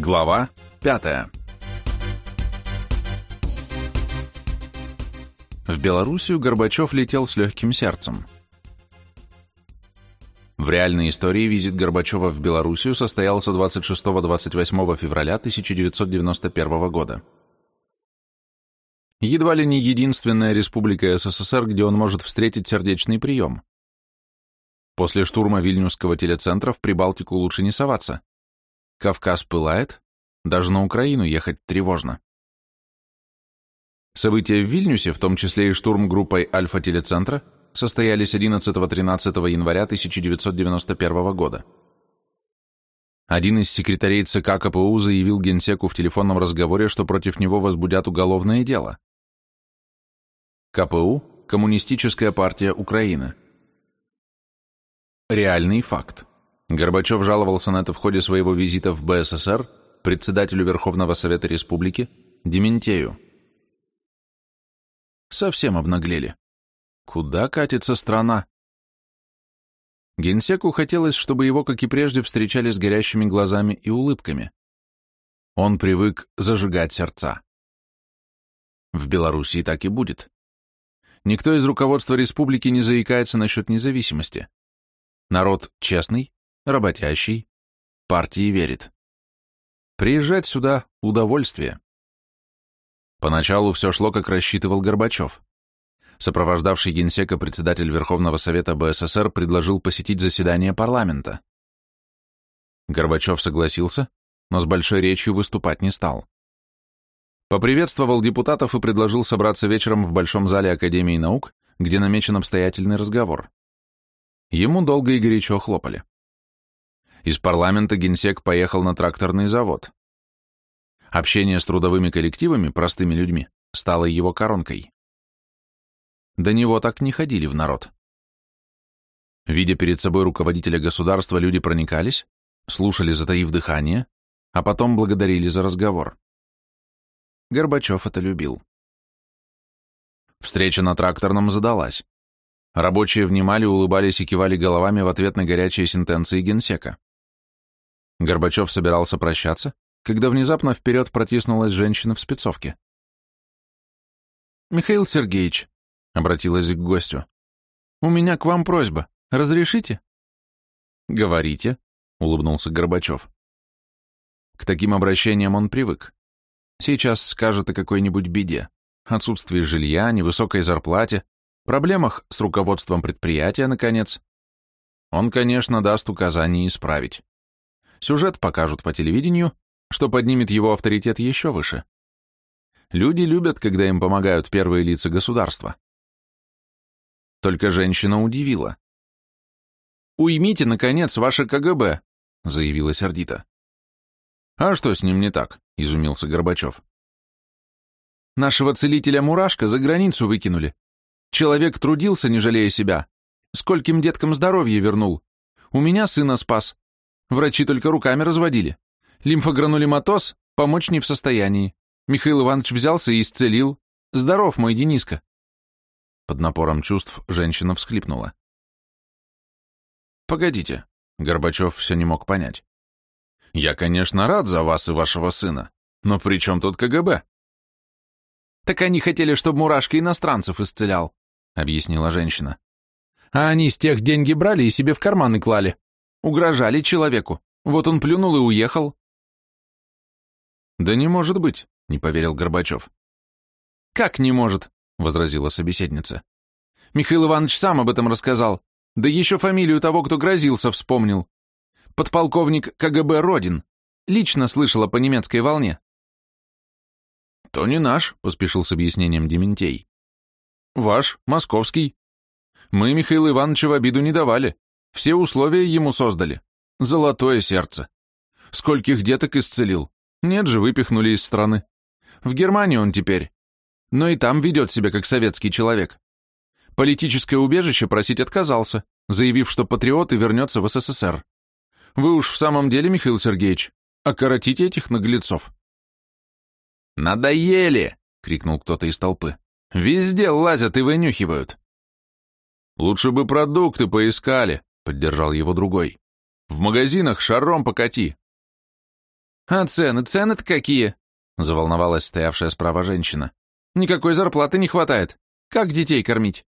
Глава 5. В Белоруссию Горбачев летел с легким сердцем. В реальной истории визит Горбачева в Белоруссию состоялся 26-28 февраля 1991 года. Едва ли не единственная республика СССР, где он может встретить сердечный прием. После штурма Вильнюсского телецентра в Прибалтику лучше не соваться. Кавказ пылает, даже на Украину ехать тревожно. События в Вильнюсе, в том числе и штурм группой Альфа-телецентра, состоялись 11-13 января 1991 года. Один из секретарей ЦК КПУ заявил генсеку в телефонном разговоре, что против него возбудят уголовное дело. КПУ – Коммунистическая партия Украины. Реальный факт. Горбачев жаловался на это в ходе своего визита в БССР председателю Верховного Совета Республики Дементею. Совсем обнаглели. Куда катится страна? Генсеку хотелось, чтобы его, как и прежде, встречали с горящими глазами и улыбками. Он привык зажигать сердца. В Белоруссии так и будет. Никто из руководства республики не заикается насчет независимости. Народ честный, работящий, партии верит. Приезжать сюда – удовольствие. Поначалу все шло, как рассчитывал Горбачев. Сопровождавший генсека председатель Верховного Совета БССР предложил посетить заседание парламента. Горбачев согласился, но с большой речью выступать не стал. Поприветствовал депутатов и предложил собраться вечером в Большом зале Академии наук, где намечен обстоятельный разговор. Ему долго и горячо хлопали. Из парламента генсек поехал на тракторный завод. Общение с трудовыми коллективами, простыми людьми, стало его коронкой. До него так не ходили в народ. Видя перед собой руководителя государства, люди проникались, слушали, затаив дыхание, а потом благодарили за разговор. Горбачев это любил. Встреча на тракторном задалась. Рабочие внимали, улыбались и кивали головами в ответ на горячие сентенции генсека. Горбачев собирался прощаться, когда внезапно вперед протиснулась женщина в спецовке. «Михаил Сергеевич», — обратилась к гостю, — «у меня к вам просьба. Разрешите?» «Говорите», — улыбнулся Горбачев. К таким обращениям он привык. Сейчас скажет о какой-нибудь беде, отсутствии жилья, невысокой зарплате, проблемах с руководством предприятия, наконец. Он, конечно, даст указания исправить. Сюжет покажут по телевидению, что поднимет его авторитет еще выше. Люди любят, когда им помогают первые лица государства. Только женщина удивила. «Уймите, наконец, ваше КГБ», — заявила сердито. «А что с ним не так?» — изумился Горбачев. «Нашего целителя Мурашка за границу выкинули. Человек трудился, не жалея себя. Скольким деткам здоровье вернул. У меня сына спас. Врачи только руками разводили. Лимфогранулематоз помочь не в состоянии. Михаил Иванович взялся и исцелил. Здоров мой Дениска. Под напором чувств женщина всхлипнула. Погодите, Горбачев все не мог понять. Я, конечно, рад за вас и вашего сына, но при чем тут КГБ? Так они хотели, чтобы Мурашка иностранцев исцелял, объяснила женщина. А они с тех деньги брали и себе в карманы клали. Угрожали человеку. Вот он плюнул и уехал. Да не может быть, не поверил Горбачев. Как не может? возразила собеседница. Михаил Иванович сам об этом рассказал. Да еще фамилию того, кто грозился, вспомнил. Подполковник КГБ Родин. Лично слышала по немецкой волне. То не наш, поспешил с объяснением Дементей. Ваш, московский. Мы Михаила Ивановича в обиду не давали. Все условия ему создали. Золотое сердце. Скольких деток исцелил. Нет же, выпихнули из страны. В Германии он теперь. Но и там ведет себя как советский человек. Политическое убежище просить отказался, заявив, что патриот и вернется в СССР. Вы уж в самом деле, Михаил Сергеевич, окоротите этих наглецов. «Надоели!» — крикнул кто-то из толпы. «Везде лазят и вынюхивают!» «Лучше бы продукты поискали», — поддержал его другой. «В магазинах шаром покати». «А цены, цены-то какие?» — заволновалась стоявшая справа женщина. «Никакой зарплаты не хватает. Как детей кормить?»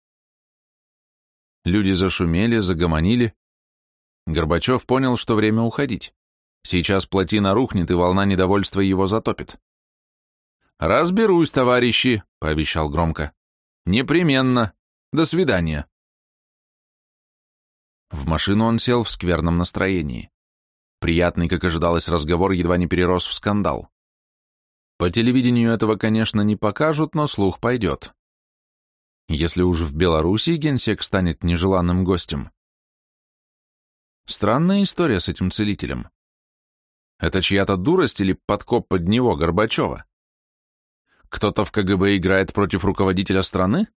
Люди зашумели, загомонили. Горбачев понял, что время уходить. Сейчас плотина рухнет, и волна недовольства его затопит. «Разберусь, товарищи», — пообещал громко. «Непременно. До свидания». В машину он сел в скверном настроении. Приятный, как ожидалось, разговор едва не перерос в скандал. По телевидению этого, конечно, не покажут, но слух пойдет. Если уж в Белоруссии генсек станет нежеланным гостем. Странная история с этим целителем. Это чья-то дурость или подкоп под него, Горбачева? Кто-то в КГБ играет против руководителя страны?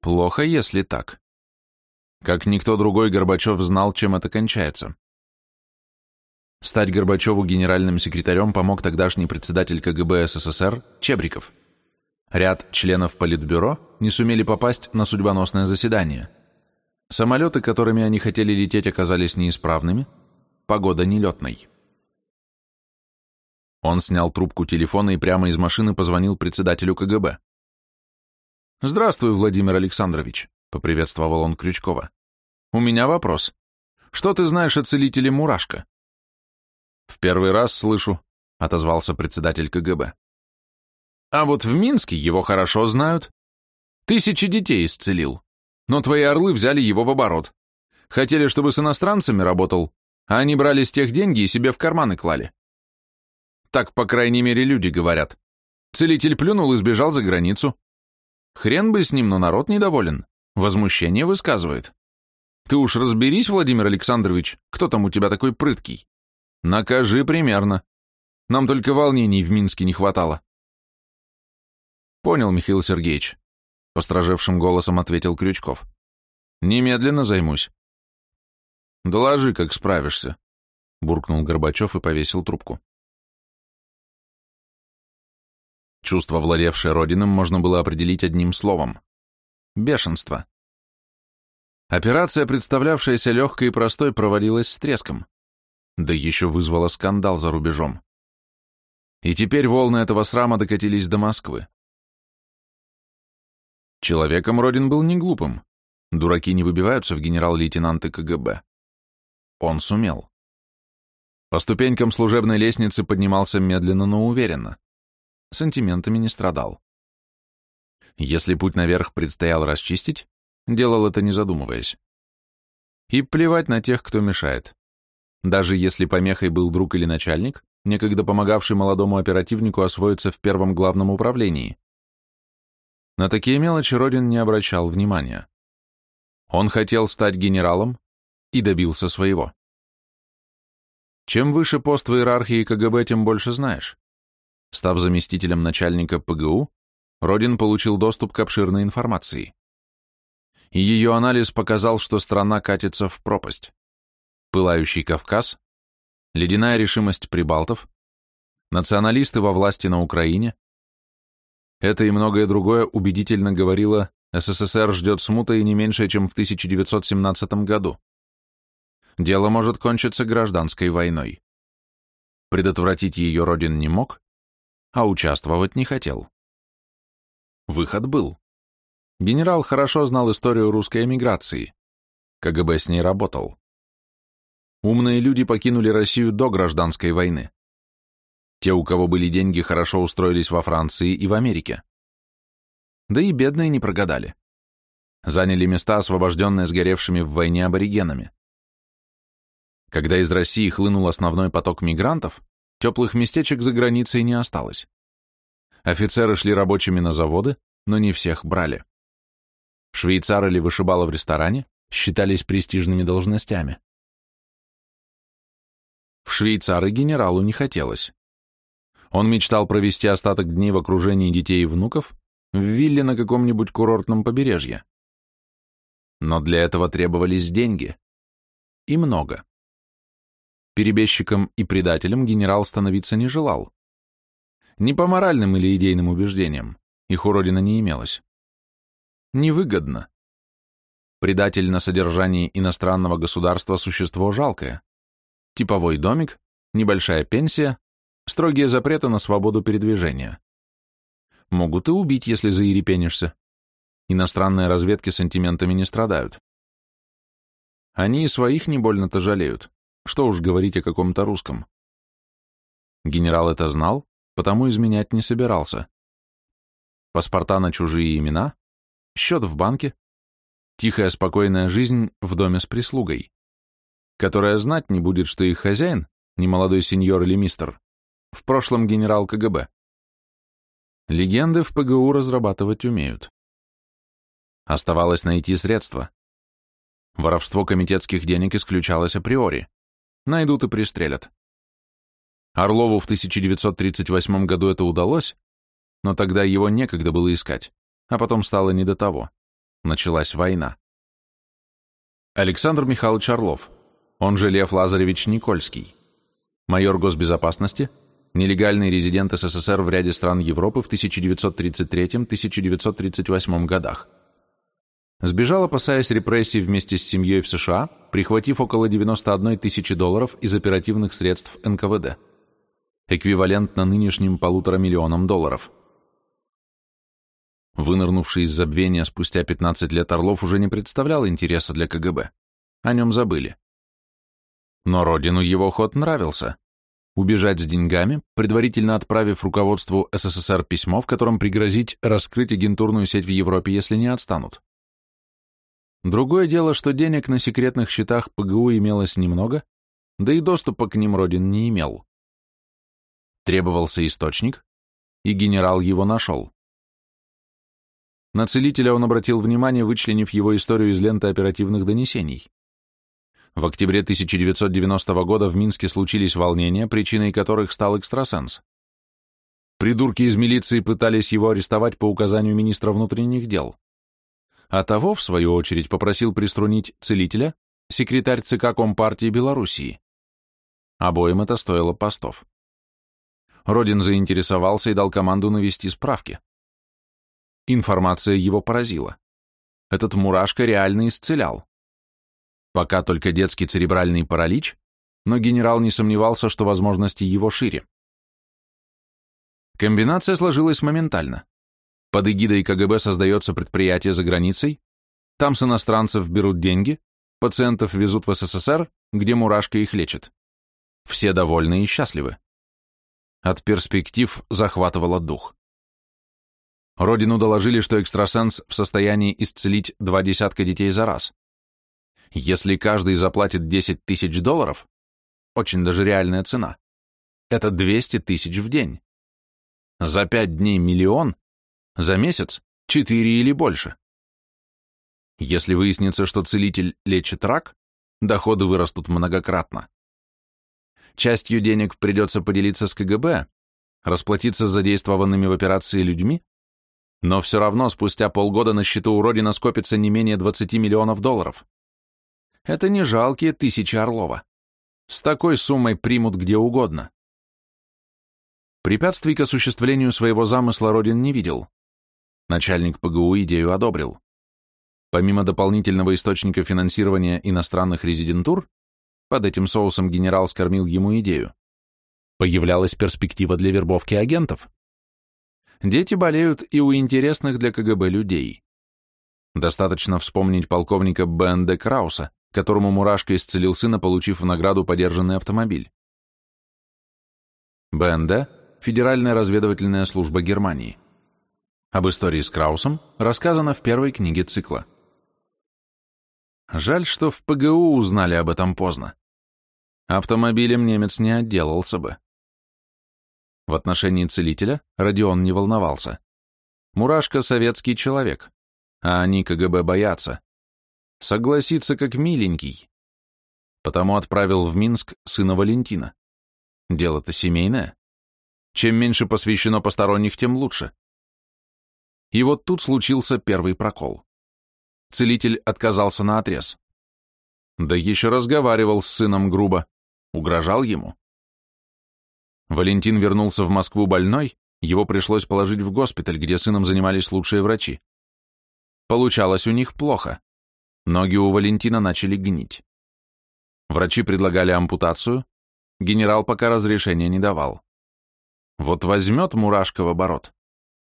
Плохо, если так. Как никто другой, Горбачев знал, чем это кончается. Стать Горбачеву генеральным секретарем помог тогдашний председатель КГБ СССР Чебриков. Ряд членов Политбюро не сумели попасть на судьбоносное заседание. Самолеты, которыми они хотели лететь, оказались неисправными, погода нелетной. Он снял трубку телефона и прямо из машины позвонил председателю КГБ. «Здравствуй, Владимир Александрович», — поприветствовал он Крючкова. «У меня вопрос. Что ты знаешь о целителе Мурашко?» «В первый раз слышу», — отозвался председатель КГБ. «А вот в Минске его хорошо знают. Тысячи детей исцелил. Но твои орлы взяли его в оборот. Хотели, чтобы с иностранцами работал, а они брали с тех деньги и себе в карманы клали. Так, по крайней мере, люди говорят. Целитель плюнул и сбежал за границу. Хрен бы с ним, но народ недоволен. Возмущение высказывает. Ты уж разберись, Владимир Александрович, кто там у тебя такой прыткий. Накажи примерно. Нам только волнений в Минске не хватало. Понял, Михаил Сергеевич. Постражевшим голосом ответил Крючков. Немедленно займусь. Доложи, как справишься. Буркнул Горбачев и повесил трубку. Чувство, владевшее Родиным, можно было определить одним словом. Бешенство. Операция, представлявшаяся легкой и простой, проводилась с треском да еще вызвала скандал за рубежом. И теперь волны этого срама докатились до Москвы. Человеком Родин был не глупым. Дураки не выбиваются в генерал-лейтенанты КГБ. Он сумел. По ступенькам служебной лестницы поднимался медленно, но уверенно. Сантиментами не страдал. Если путь наверх предстоял расчистить, делал это не задумываясь. И плевать на тех, кто мешает. Даже если помехой был друг или начальник, некогда помогавший молодому оперативнику освоиться в первом главном управлении. На такие мелочи Родин не обращал внимания. Он хотел стать генералом и добился своего. Чем выше пост в иерархии КГБ, тем больше знаешь. Став заместителем начальника ПГУ, Родин получил доступ к обширной информации. Ее анализ показал, что страна катится в пропасть пылающий Кавказ, ледяная решимость прибалтов, националисты во власти на Украине. Это и многое другое убедительно говорило, СССР ждет смута и не меньше, чем в 1917 году. Дело может кончиться гражданской войной. Предотвратить ее Родин не мог, а участвовать не хотел. Выход был. Генерал хорошо знал историю русской эмиграции. КГБ с ней работал. Умные люди покинули Россию до гражданской войны. Те, у кого были деньги, хорошо устроились во Франции и в Америке. Да и бедные не прогадали. Заняли места, освобожденные сгоревшими в войне аборигенами. Когда из России хлынул основной поток мигрантов, теплых местечек за границей не осталось. Офицеры шли рабочими на заводы, но не всех брали. Швейцары или вышибалы в ресторане считались престижными должностями. В швейцары генералу не хотелось. Он мечтал провести остаток дней в окружении детей и внуков в вилле на каком-нибудь курортном побережье. Но для этого требовались деньги. И много. Перебежчиком и предателем генерал становиться не желал. Не по моральным или идейным убеждениям, их у Родина не имелось. Невыгодно. Предатель на содержании иностранного государства – существо жалкое. Типовой домик, небольшая пенсия, строгие запреты на свободу передвижения. Могут и убить, если заирепенишься. Иностранные разведки сантиментами не страдают. Они и своих не больно-то жалеют. Что уж говорить о каком-то русском. Генерал это знал, потому изменять не собирался. Паспорта на чужие имена, счет в банке, тихая спокойная жизнь в доме с прислугой, которая знать не будет, что их хозяин, не молодой сеньор или мистер, в прошлом генерал КГБ. Легенды в ПГУ разрабатывать умеют. Оставалось найти средства. Воровство комитетских денег исключалось априори. Найдут и пристрелят. Орлову в 1938 году это удалось, но тогда его некогда было искать, а потом стало не до того. Началась война. Александр Михайлович Орлов, он же Лев Лазаревич Никольский, майор госбезопасности, нелегальный резидент СССР в ряде стран Европы в 1933-1938 годах. Сбежал, опасаясь репрессий вместе с семьей в США, прихватив около 91 тысячи долларов из оперативных средств НКВД, эквивалентно нынешним полутора миллионам долларов. Вынырнувший из забвения спустя 15 лет Орлов уже не представлял интереса для КГБ. О нем забыли. Но родину его ход нравился. Убежать с деньгами, предварительно отправив руководству СССР письмо, в котором пригрозить раскрыть агентурную сеть в Европе, если не отстанут. Другое дело, что денег на секретных счетах ПГУ имелось немного, да и доступа к ним Родин не имел. Требовался источник, и генерал его нашел. На целителя он обратил внимание, вычленив его историю из ленты оперативных донесений. В октябре 1990 года в Минске случились волнения, причиной которых стал экстрасенс. Придурки из милиции пытались его арестовать по указанию министра внутренних дел. А того, в свою очередь, попросил приструнить целителя, секретарь ЦК Компартии Белоруссии. Обоим это стоило постов. Родин заинтересовался и дал команду навести справки. Информация его поразила. Этот мурашка реально исцелял. Пока только детский церебральный паралич, но генерал не сомневался, что возможности его шире. Комбинация сложилась моментально. Под эгидой КГБ создается предприятие за границей, там с иностранцев берут деньги, пациентов везут в СССР, где мурашка их лечит. Все довольны и счастливы. От перспектив захватывало дух. Родину доложили, что экстрасенс в состоянии исцелить два десятка детей за раз. Если каждый заплатит 10 тысяч долларов, очень даже реальная цена, это 200 тысяч в день. За пять дней миллион, за месяц четыре или больше. Если выяснится, что целитель лечит рак, доходы вырастут многократно. Частью денег придется поделиться с КГБ, расплатиться задействованными в операции людьми, но все равно спустя полгода на счету у Родина скопится не менее 20 миллионов долларов. Это не жалкие тысячи Орлова. С такой суммой примут где угодно. Препятствий к осуществлению своего замысла Родин не видел. Начальник ПГУ идею одобрил. Помимо дополнительного источника финансирования иностранных резидентур, под этим соусом генерал скормил ему идею, появлялась перспектива для вербовки агентов. Дети болеют и у интересных для КГБ людей. Достаточно вспомнить полковника Б.Н.Д. Крауса, которому Мурашко исцелил сына, получив в награду подержанный автомобиль. БНД – Федеральная разведывательная служба Германии. Об истории с Краусом рассказано в первой книге цикла. Жаль, что в ПГУ узнали об этом поздно. Автомобилем немец не отделался бы. В отношении целителя Родион не волновался. Мурашка — советский человек, а они КГБ боятся. Согласится как миленький. Потому отправил в Минск сына Валентина. Дело-то семейное. Чем меньше посвящено посторонних, тем лучше. И вот тут случился первый прокол. Целитель отказался на отрез. Да еще разговаривал с сыном грубо, угрожал ему. Валентин вернулся в Москву больной, его пришлось положить в госпиталь, где сыном занимались лучшие врачи. Получалось у них плохо. Ноги у Валентина начали гнить. Врачи предлагали ампутацию, генерал пока разрешения не давал. Вот возьмет Мурашка в оборот,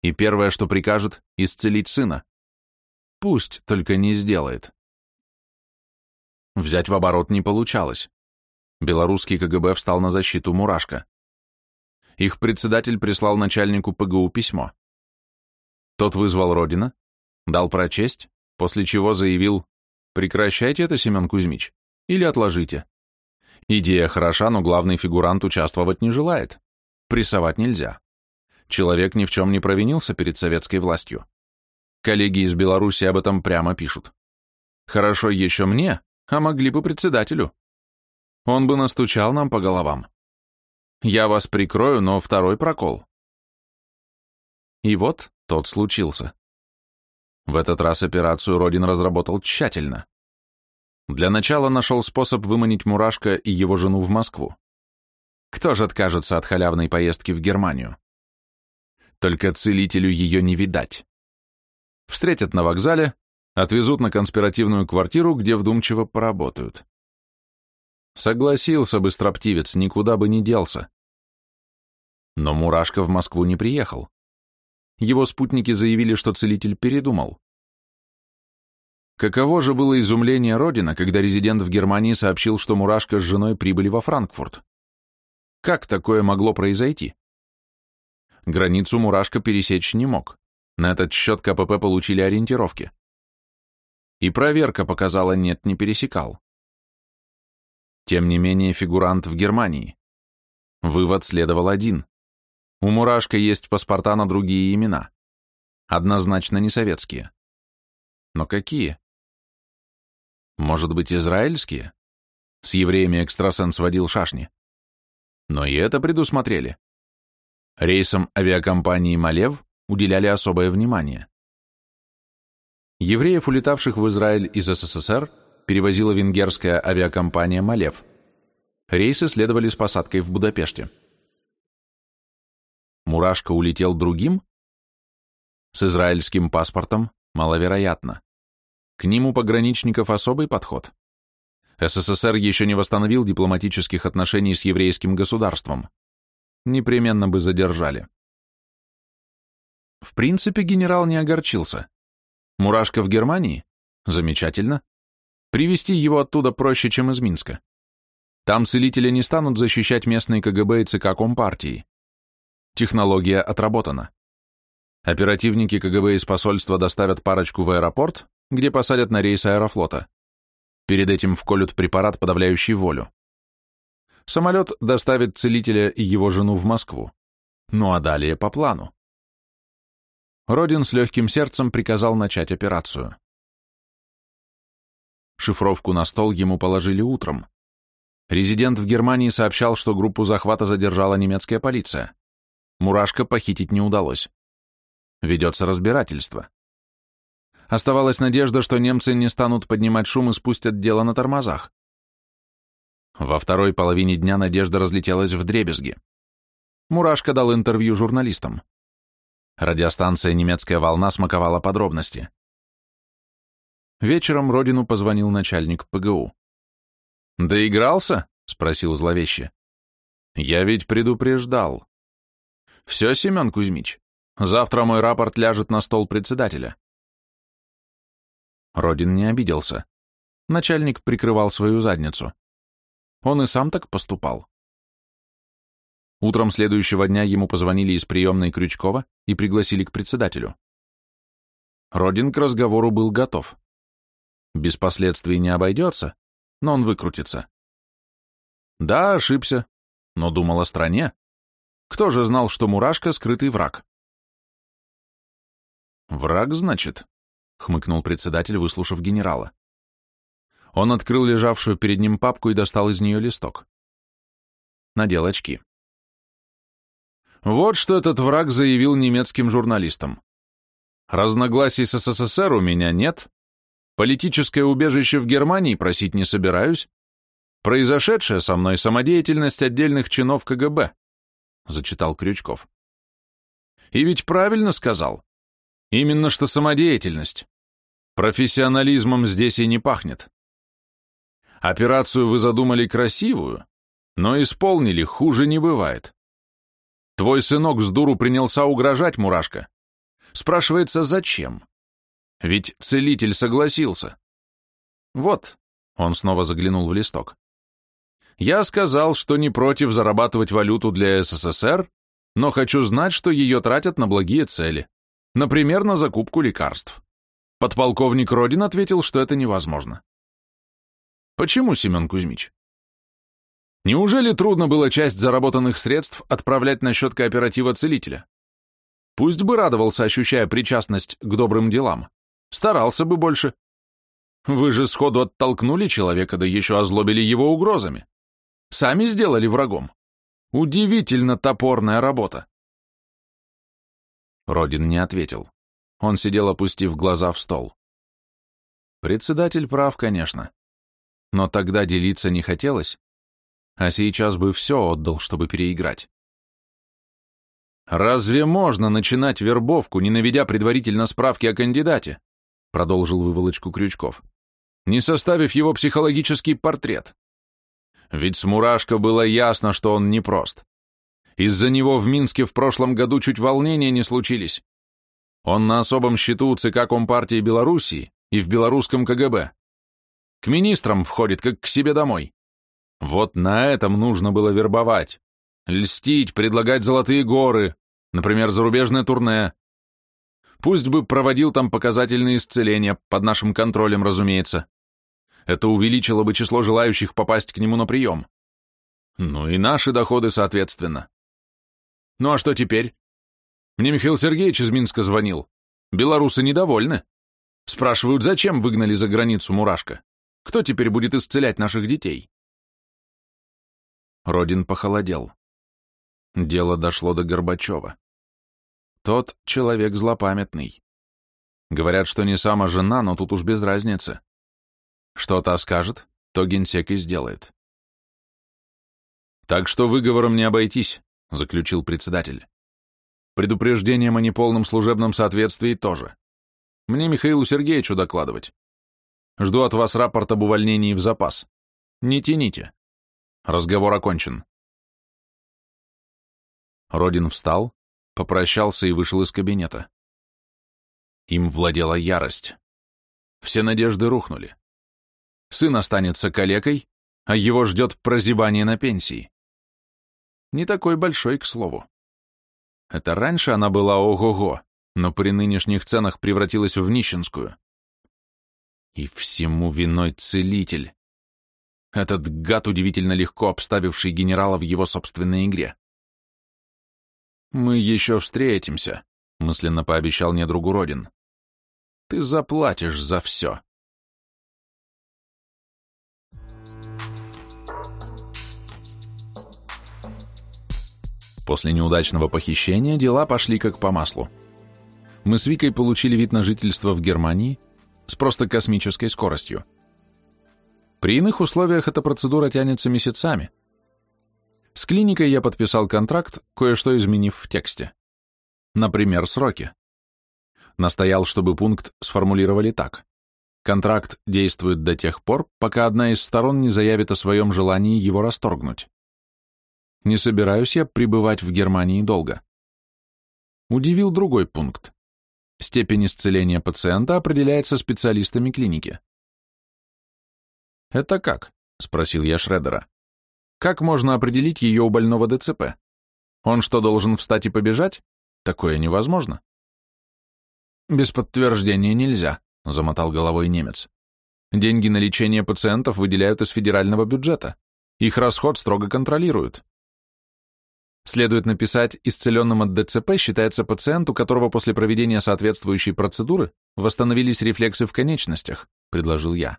и первое, что прикажет, исцелить сына. Пусть только не сделает. Взять в оборот не получалось. Белорусский КГБ встал на защиту Мурашка. Их председатель прислал начальнику ПГУ письмо. Тот вызвал Родина, дал прочесть, после чего заявил «Прекращайте это, Семен Кузьмич, или отложите. Идея хороша, но главный фигурант участвовать не желает. Прессовать нельзя. Человек ни в чем не провинился перед советской властью. Коллеги из Беларуси об этом прямо пишут. Хорошо еще мне, а могли бы председателю. Он бы настучал нам по головам. Я вас прикрою, но второй прокол. И вот тот случился. В этот раз операцию Родин разработал тщательно. Для начала нашел способ выманить Мурашка и его жену в Москву. Кто же откажется от халявной поездки в Германию? Только целителю ее не видать. Встретят на вокзале, отвезут на конспиративную квартиру, где вдумчиво поработают. Согласился бы строптивец, никуда бы не делся. Но Мурашка в Москву не приехал. Его спутники заявили, что целитель передумал. Каково же было изумление Родина, когда резидент в Германии сообщил, что Мурашка с женой прибыли во Франкфурт. Как такое могло произойти? Границу Мурашка пересечь не мог. На этот счет КПП получили ориентировки. И проверка показала нет, не пересекал. Тем не менее, фигурант в Германии. Вывод следовал один. У Мурашка есть паспорта на другие имена. Однозначно не советские. Но какие? Может быть, израильские? С евреями экстрасенс водил шашни. Но и это предусмотрели. Рейсам авиакомпании «Малев» уделяли особое внимание. Евреев, улетавших в Израиль из СССР, перевозила венгерская авиакомпания «Малев». Рейсы следовали с посадкой в Будапеште. Мурашка улетел другим? С израильским паспортом маловероятно. К ним у пограничников особый подход. СССР еще не восстановил дипломатических отношений с еврейским государством. Непременно бы задержали. В принципе, генерал не огорчился. Мурашка в Германии? Замечательно. Привести его оттуда проще, чем из Минска. Там целители не станут защищать местные КГБ и ЦК Компартии. Технология отработана. Оперативники КГБ из посольства доставят парочку в аэропорт, где посадят на рейс аэрофлота. Перед этим вколют препарат, подавляющий волю. Самолет доставит целителя и его жену в Москву. Ну а далее по плану. Родин с легким сердцем приказал начать операцию. Шифровку на стол ему положили утром. Резидент в Германии сообщал, что группу захвата задержала немецкая полиция. Мурашка похитить не удалось. Ведется разбирательство. Оставалась надежда, что немцы не станут поднимать шум и спустят дело на тормозах. Во второй половине дня надежда разлетелась в дребезги. Мурашка дал интервью журналистам. Радиостанция «Немецкая волна» смаковала подробности. Вечером Родину позвонил начальник ПГУ. «Доигрался?» — спросил зловеще. «Я ведь предупреждал». «Все, Семен Кузьмич, завтра мой рапорт ляжет на стол председателя». Родин не обиделся. Начальник прикрывал свою задницу. Он и сам так поступал. Утром следующего дня ему позвонили из приемной Крючкова и пригласили к председателю. Родин к разговору был готов. Без последствий не обойдется, но он выкрутится. Да, ошибся, но думал о стране. Кто же знал, что Мурашка — скрытый враг? Враг, значит? — хмыкнул председатель, выслушав генерала. Он открыл лежавшую перед ним папку и достал из нее листок. Надел очки. Вот что этот враг заявил немецким журналистам. Разногласий с СССР у меня нет, политическое убежище в Германии просить не собираюсь, произошедшее со мной самодеятельность отдельных чинов КГБ, зачитал Крючков. И ведь правильно сказал. Именно что самодеятельность. Профессионализмом здесь и не пахнет. Операцию вы задумали красивую, Но исполнили, хуже не бывает. Твой сынок с дуру принялся угрожать, Мурашка. Спрашивается, зачем? Ведь целитель согласился. Вот, он снова заглянул в листок. Я сказал, что не против зарабатывать валюту для СССР, но хочу знать, что ее тратят на благие цели, например, на закупку лекарств. Подполковник Родин ответил, что это невозможно. Почему, Семен Кузьмич? Неужели трудно было часть заработанных средств отправлять на счет кооператива целителя? Пусть бы радовался, ощущая причастность к добрым делам. Старался бы больше. Вы же сходу оттолкнули человека, да еще озлобили его угрозами. Сами сделали врагом. Удивительно топорная работа. Родин не ответил. Он сидел, опустив глаза в стол. Председатель прав, конечно. Но тогда делиться не хотелось, а сейчас бы все отдал, чтобы переиграть. «Разве можно начинать вербовку, не наведя предварительно справки о кандидате?» Продолжил выволочку Крючков. «Не составив его психологический портрет. Ведь с Мурашко было ясно, что он непрост. Из-за него в Минске в прошлом году чуть волнения не случились. Он на особом счету у ЦК Компартии Белоруссии и в белорусском КГБ. К министрам входит, как к себе домой. Вот на этом нужно было вербовать. Льстить, предлагать золотые горы, например, зарубежное турне. Пусть бы проводил там показательные исцеления, под нашим контролем, разумеется. Это увеличило бы число желающих попасть к нему на прием. Ну и наши доходы, соответственно. Ну а что теперь? Мне Михаил Сергеевич из Минска звонил. Белорусы недовольны. Спрашивают, зачем выгнали за границу Мурашка? Кто теперь будет исцелять наших детей? Родин похолодел. Дело дошло до Горбачева. Тот человек злопамятный. Говорят, что не сама жена, но тут уж без разницы. Что-то скажет, то генсек и сделает. «Так что выговором не обойтись», — заключил председатель. «Предупреждением о неполном служебном соответствии тоже. Мне Михаилу Сергеевичу докладывать. Жду от вас рапорт об увольнении в запас. Не тяните. Разговор окончен». Родин встал, попрощался и вышел из кабинета. Им владела ярость. Все надежды рухнули сын останется калекой, а его ждет прозябание на пенсии. Не такой большой, к слову. Это раньше она была ого-го, но при нынешних ценах превратилась в нищенскую. И всему виной целитель. Этот гад, удивительно легко обставивший генерала в его собственной игре. «Мы еще встретимся», — мысленно пообещал недругу Родин. «Ты заплатишь за все». После неудачного похищения дела пошли как по маслу. Мы с Викой получили вид на жительство в Германии с просто космической скоростью. При иных условиях эта процедура тянется месяцами. С клиникой я подписал контракт, кое-что изменив в тексте. Например, сроки. Настоял, чтобы пункт сформулировали так. Контракт действует до тех пор, пока одна из сторон не заявит о своем желании его расторгнуть. Не собираюсь я пребывать в Германии долго. Удивил другой пункт. Степень исцеления пациента определяется специалистами клиники. «Это как?» — спросил я Шредера. «Как можно определить ее у больного ДЦП? Он что, должен встать и побежать? Такое невозможно». «Без подтверждения нельзя», — замотал головой немец. «Деньги на лечение пациентов выделяют из федерального бюджета. Их расход строго контролируют. Следует написать, исцеленным от ДЦП считается пациент, у которого после проведения соответствующей процедуры восстановились рефлексы в конечностях, предложил я.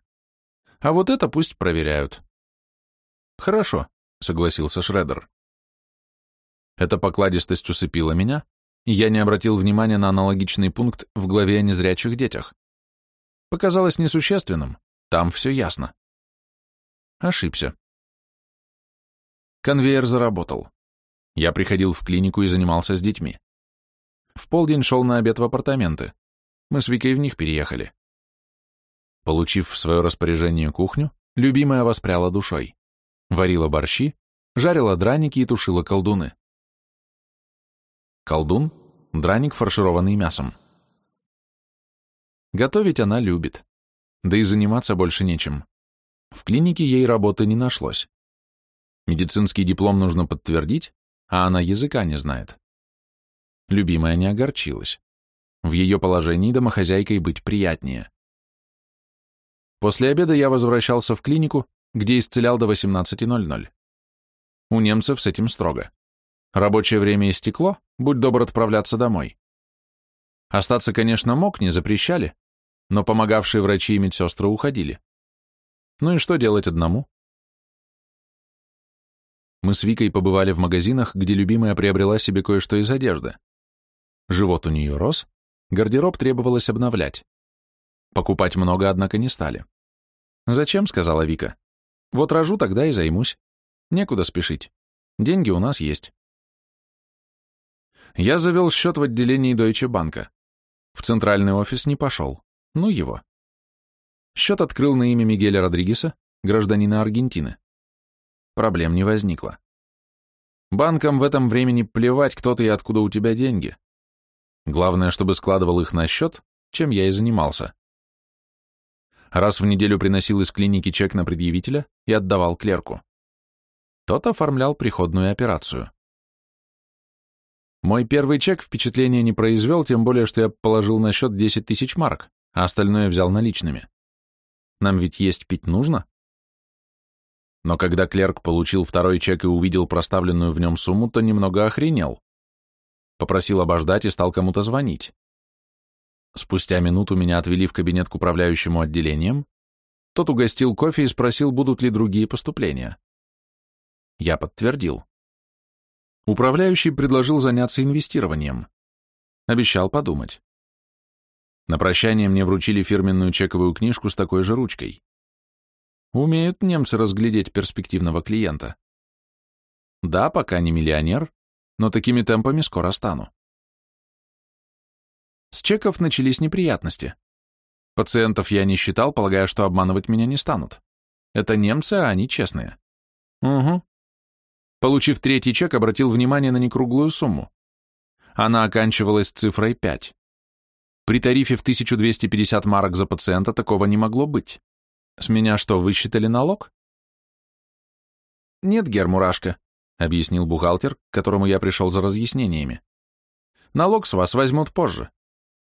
А вот это пусть проверяют. Хорошо, согласился Шредер. Эта покладистость усыпила меня, и я не обратил внимания на аналогичный пункт в главе о незрячих детях. Показалось несущественным, там все ясно. Ошибся. Конвейер заработал. Я приходил в клинику и занимался с детьми. В полдень шел на обед в апартаменты. Мы с Викой в них переехали. Получив в свое распоряжение кухню, любимая воспряла душой. Варила борщи, жарила драники и тушила колдуны. Колдун – драник, фаршированный мясом. Готовить она любит, да и заниматься больше нечем. В клинике ей работы не нашлось. Медицинский диплом нужно подтвердить, а она языка не знает. Любимая не огорчилась. В ее положении домохозяйкой быть приятнее. После обеда я возвращался в клинику, где исцелял до 18.00. У немцев с этим строго. Рабочее время истекло, будь добр отправляться домой. Остаться, конечно, мог, не запрещали, но помогавшие врачи и медсестры уходили. Ну и что делать одному? Мы с Викой побывали в магазинах, где любимая приобрела себе кое-что из одежды. Живот у нее рос, гардероб требовалось обновлять. Покупать много, однако, не стали. «Зачем?» — сказала Вика. «Вот рожу, тогда и займусь. Некуда спешить. Деньги у нас есть». Я завел счет в отделении Deutsche Bank. В центральный офис не пошел. Ну его. Счет открыл на имя Мигеля Родригеса, гражданина Аргентины. Проблем не возникло. Банкам в этом времени плевать, кто ты и откуда у тебя деньги. Главное, чтобы складывал их на счет, чем я и занимался. Раз в неделю приносил из клиники чек на предъявителя и отдавал клерку. Тот оформлял приходную операцию. Мой первый чек впечатления не произвел, тем более, что я положил на счет 10 тысяч марок а остальное взял наличными. Нам ведь есть пить нужно. Но когда клерк получил второй чек и увидел проставленную в нем сумму, то немного охренел. Попросил обождать и стал кому-то звонить. Спустя минуту меня отвели в кабинет к управляющему отделением. Тот угостил кофе и спросил, будут ли другие поступления. Я подтвердил. Управляющий предложил заняться инвестированием. Обещал подумать. На прощание мне вручили фирменную чековую книжку с такой же ручкой. Умеют немцы разглядеть перспективного клиента. Да, пока не миллионер, но такими темпами скоро стану. С чеков начались неприятности. Пациентов я не считал, полагая, что обманывать меня не станут. Это немцы, а они честные. Угу. Получив третий чек, обратил внимание на некруглую сумму. Она оканчивалась цифрой 5. При тарифе в 1250 марок за пациента такого не могло быть. С меня что, высчитали налог? Нет, Гермурашка, объяснил бухгалтер, к которому я пришел за разъяснениями. Налог с вас возьмут позже.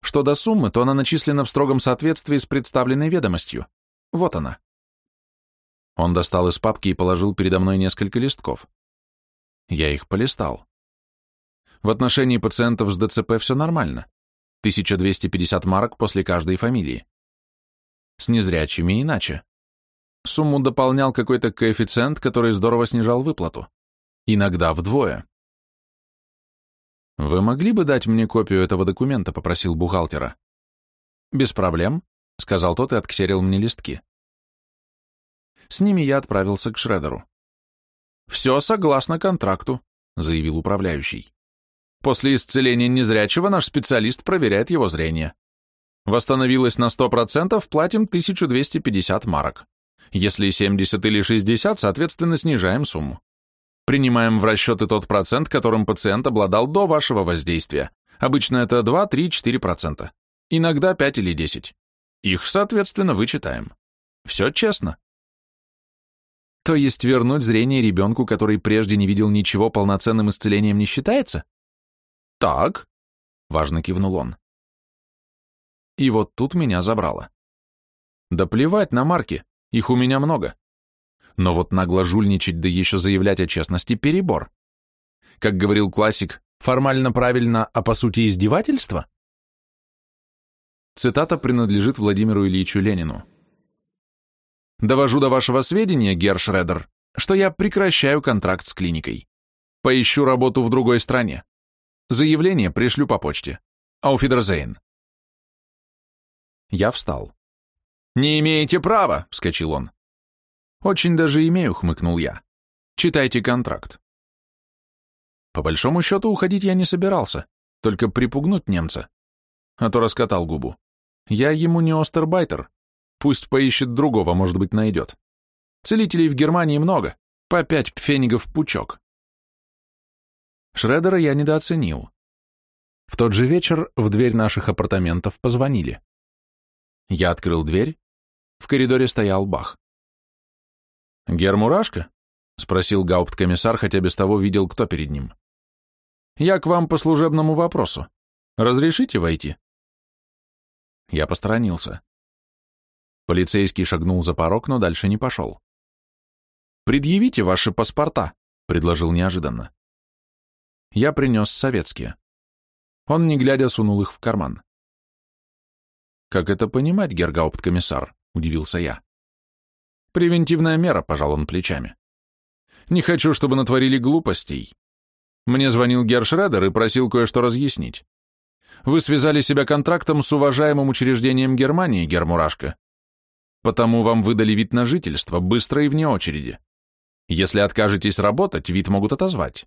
Что до суммы, то она начислена в строгом соответствии с представленной ведомостью. Вот она. Он достал из папки и положил передо мной несколько листков. Я их полистал. В отношении пациентов с ДЦП все нормально. 1250 марок после каждой фамилии. С незрячими иначе. Сумму дополнял какой-то коэффициент, который здорово снижал выплату. Иногда вдвое. «Вы могли бы дать мне копию этого документа?» — попросил бухгалтера. «Без проблем», — сказал тот и отксерил мне листки. С ними я отправился к Шредеру. «Все согласно контракту», — заявил управляющий. После исцеления незрячего наш специалист проверяет его зрение. Восстановилось на 100%, платим 1250 марок. Если 70 или 60, соответственно, снижаем сумму. Принимаем в расчеты тот процент, которым пациент обладал до вашего воздействия. Обычно это 2, 3, 4%. Иногда 5 или 10. Их, соответственно, вычитаем. Все честно. То есть вернуть зрение ребенку, который прежде не видел ничего, полноценным исцелением не считается? «Так», — важно кивнул он. И вот тут меня забрало. Да плевать на марки, их у меня много. Но вот нагло жульничать, да еще заявлять о честности — перебор. Как говорил классик, формально правильно, а по сути издевательство? Цитата принадлежит Владимиру Ильичу Ленину. «Довожу до вашего сведения, Герр Шредер, что я прекращаю контракт с клиникой. Поищу работу в другой стране. Заявление пришлю по почте. Ауфидерзейн. Я встал. «Не имеете права!» — вскочил он. «Очень даже имею», — хмыкнул я. «Читайте контракт». По большому счету уходить я не собирался, только припугнуть немца. А то раскатал губу. Я ему не остербайтер. Пусть поищет другого, может быть, найдет. Целителей в Германии много. По пять пфенигов пучок. Шредера я недооценил. В тот же вечер в дверь наших апартаментов позвонили. Я открыл дверь. В коридоре стоял Бах. «Гермурашка?» — спросил гаупткомиссар, хотя без того видел, кто перед ним. «Я к вам по служебному вопросу. Разрешите войти?» Я посторонился. Полицейский шагнул за порог, но дальше не пошел. «Предъявите ваши паспорта», — предложил неожиданно. Я принес советские. Он, не глядя, сунул их в карман. «Как это понимать, гергаупткомиссар?» — удивился я. «Превентивная мера», — пожал он плечами. «Не хочу, чтобы натворили глупостей. Мне звонил Герр Шредер и просил кое-что разъяснить. Вы связали себя контрактом с уважаемым учреждением Германии, Гермурашка. Потому вам выдали вид на жительство, быстро и вне очереди. Если откажетесь работать, вид могут отозвать.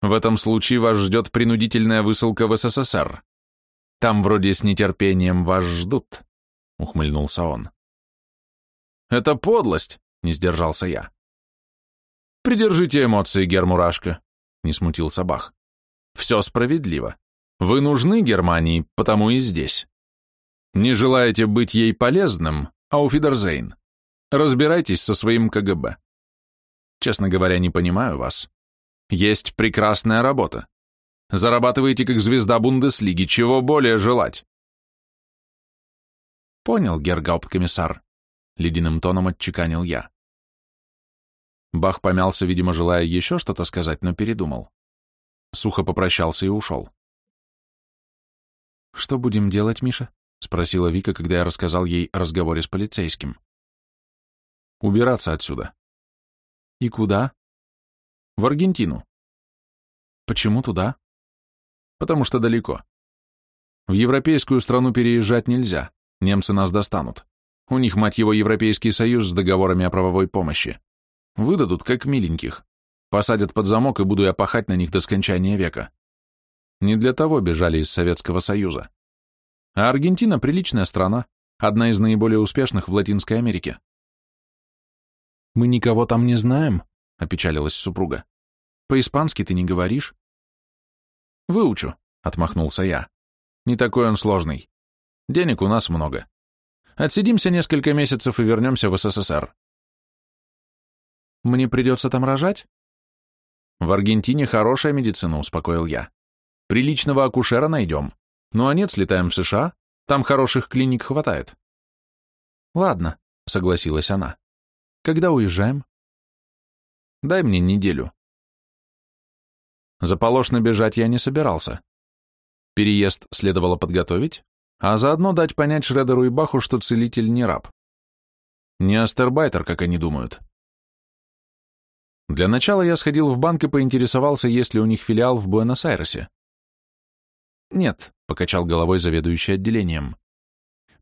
В этом случае вас ждет принудительная высылка в СССР. Там вроде с нетерпением вас ждут, — ухмыльнулся он. Это подлость, — не сдержался я. Придержите эмоции, Гермурашка, — не смутился Бах. Все справедливо. Вы нужны Германии, потому и здесь. Не желаете быть ей полезным, ауфидерзейн. Разбирайтесь со своим КГБ. Честно говоря, не понимаю вас. Есть прекрасная работа. Зарабатываете как звезда Бундеслиги, чего более желать? Понял, гергаупткомиссар. Ледяным тоном отчеканил я. Бах помялся, видимо, желая еще что-то сказать, но передумал. Сухо попрощался и ушел. «Что будем делать, Миша?» — спросила Вика, когда я рассказал ей о разговоре с полицейским. «Убираться отсюда». «И куда?» «В Аргентину». «Почему туда?» «Потому что далеко. В европейскую страну переезжать нельзя, немцы нас достанут. У них, мать его, Европейский Союз с договорами о правовой помощи. Выдадут, как миленьких. Посадят под замок и буду я пахать на них до скончания века. Не для того бежали из Советского Союза. А Аргентина – приличная страна, одна из наиболее успешных в Латинской Америке. «Мы никого там не знаем», – опечалилась супруга. «По-испански ты не говоришь?» «Выучу», — отмахнулся я. «Не такой он сложный. Денег у нас много. Отсидимся несколько месяцев и вернемся в СССР». «Мне придется там рожать?» «В Аргентине хорошая медицина», — успокоил я. Приличного акушера найдем. Ну а нет, слетаем в США, там хороших клиник хватает. Ладно, согласилась она. Когда уезжаем? Дай мне неделю. Заполошно бежать я не собирался. Переезд следовало подготовить, а заодно дать понять Шредеру и Баху, что целитель не раб. Не астербайтер, как они думают. Для начала я сходил в банк и поинтересовался, есть ли у них филиал в Буэнос-Айресе. Нет, покачал головой заведующий отделением.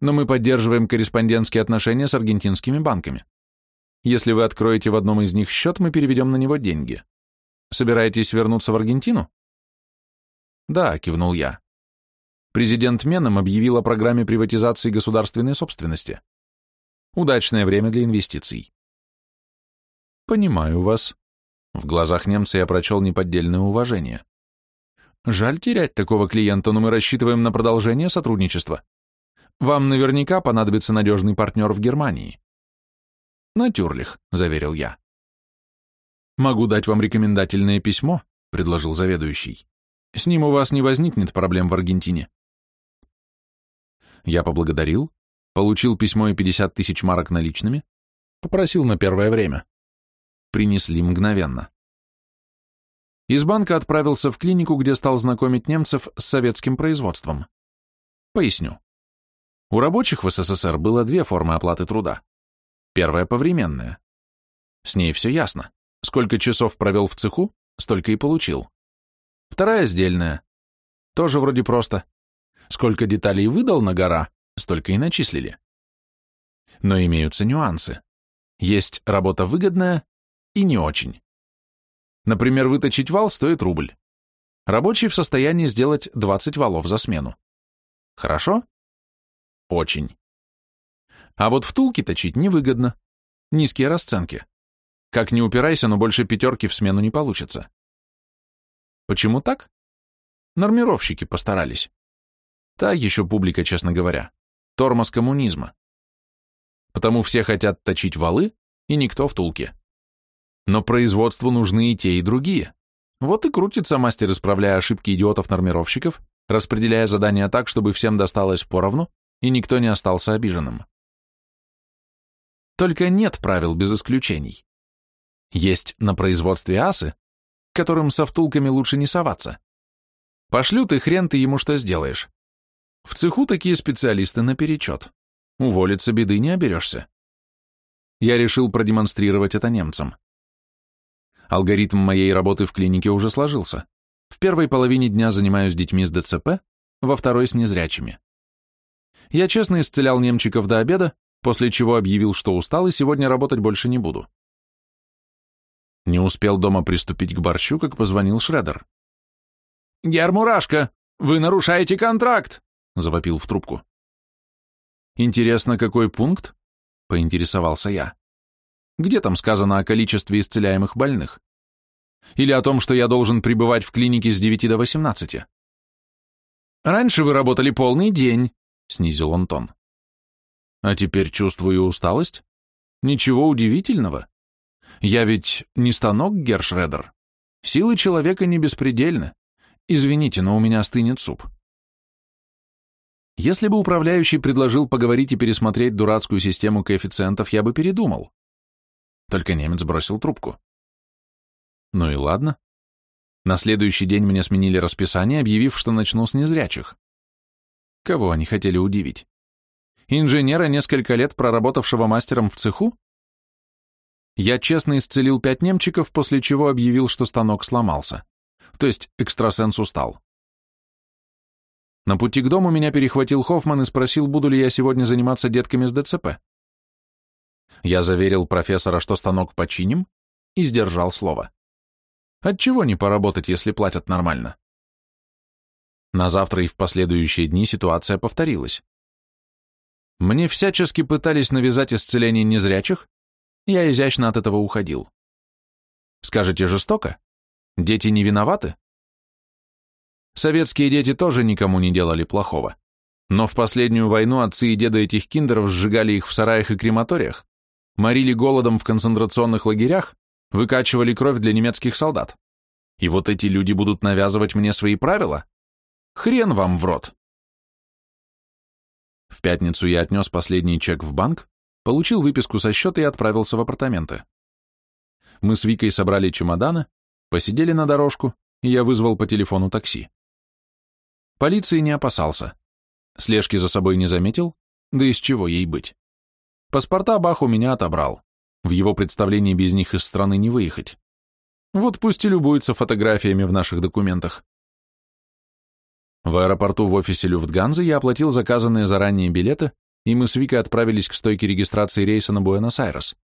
Но мы поддерживаем корреспондентские отношения с аргентинскими банками. Если вы откроете в одном из них счет, мы переведем на него деньги. Собираетесь вернуться в Аргентину? Да, кивнул я. Президент Меном объявил о программе приватизации государственной собственности. Удачное время для инвестиций. Понимаю вас. В глазах немца я прочел неподдельное уважение. Жаль терять такого клиента, но мы рассчитываем на продолжение сотрудничества. Вам наверняка понадобится надежный партнер в Германии. Натюрлих, заверил я. Могу дать вам рекомендательное письмо, предложил заведующий. С ним у вас не возникнет проблем в Аргентине. Я поблагодарил, получил письмо и 50 тысяч марок наличными, попросил на первое время. Принесли мгновенно. Из банка отправился в клинику, где стал знакомить немцев с советским производством. Поясню. У рабочих в СССР было две формы оплаты труда. Первая – повременная. С ней все ясно. Сколько часов провел в цеху, столько и получил. Вторая – сдельная. Тоже вроде просто. Сколько деталей выдал на гора, столько и начислили. Но имеются нюансы. Есть работа выгодная и не очень. Например, выточить вал стоит рубль. Рабочий в состоянии сделать 20 валов за смену. Хорошо? Очень. А вот втулки точить невыгодно. Низкие расценки. Как ни упирайся, но больше пятерки в смену не получится. Почему так? Нормировщики постарались. Та еще публика, честно говоря. Тормоз коммунизма. Потому все хотят точить валы, и никто в тулке. Но производству нужны и те, и другие. Вот и крутится мастер, исправляя ошибки идиотов-нормировщиков, распределяя задания так, чтобы всем досталось поровну, и никто не остался обиженным. Только нет правил без исключений. Есть на производстве асы, которым со втулками лучше не соваться. Пошлют и хрен ты ему что сделаешь. В цеху такие специалисты наперечет. Уволиться беды не оберешься. Я решил продемонстрировать это немцам. Алгоритм моей работы в клинике уже сложился. В первой половине дня занимаюсь детьми с ДЦП, во второй с незрячими. Я честно исцелял немчиков до обеда, после чего объявил, что устал и сегодня работать больше не буду. Не успел дома приступить к борщу, как позвонил Шредер. «Гермурашка, вы нарушаете контракт!» — завопил в трубку. «Интересно, какой пункт?» — поинтересовался я. «Где там сказано о количестве исцеляемых больных? Или о том, что я должен пребывать в клинике с 9 до 18?» «Раньше вы работали полный день», — снизил он тон. «А теперь чувствую усталость? Ничего удивительного. Я ведь не станок, Гершредер. Силы человека не беспредельны. Извините, но у меня стынет суп». Если бы управляющий предложил поговорить и пересмотреть дурацкую систему коэффициентов, я бы передумал. Только немец бросил трубку. Ну и ладно. На следующий день мне сменили расписание, объявив, что начну с незрячих. Кого они хотели удивить? Инженера, несколько лет проработавшего мастером в цеху? Я честно исцелил пять немчиков, после чего объявил, что станок сломался. То есть экстрасенс устал. На пути к дому меня перехватил Хоффман и спросил, буду ли я сегодня заниматься детками с ДЦП. Я заверил профессора, что станок починим, и сдержал слово. Отчего не поработать, если платят нормально? На завтра и в последующие дни ситуация повторилась. Мне всячески пытались навязать исцеление незрячих, я изящно от этого уходил. Скажете, жестоко? Дети не виноваты? Советские дети тоже никому не делали плохого. Но в последнюю войну отцы и деды этих киндеров сжигали их в сараях и крематориях, морили голодом в концентрационных лагерях, выкачивали кровь для немецких солдат. И вот эти люди будут навязывать мне свои правила? Хрен вам в рот! В пятницу я отнес последний чек в банк, получил выписку со счета и отправился в апартаменты. Мы с Викой собрали чемоданы, посидели на дорожку, и я вызвал по телефону такси. Полиции не опасался. Слежки за собой не заметил, да из чего ей быть. Паспорта Бах у меня отобрал. В его представлении без них из страны не выехать. Вот пусть и любуются фотографиями в наших документах. В аэропорту в офисе Люфтганзы я оплатил заказанные заранее билеты, и мы с Викой отправились к стойке регистрации рейса на Буэнос-Айрес.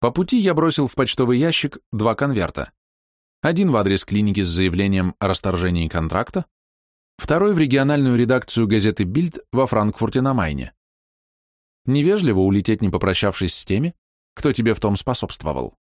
По пути я бросил в почтовый ящик два конверта. Один в адрес клиники с заявлением о расторжении контракта, второй в региональную редакцию газеты «Бильд» во Франкфурте на Майне. Невежливо улететь, не попрощавшись с теми, кто тебе в том способствовал.